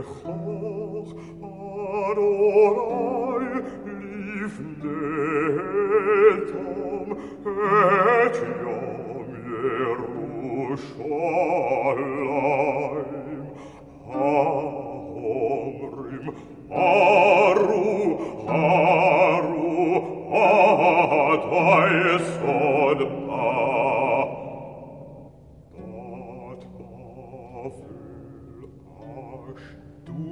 hoch adorai livne tom et iam Yerushalayim ha omrim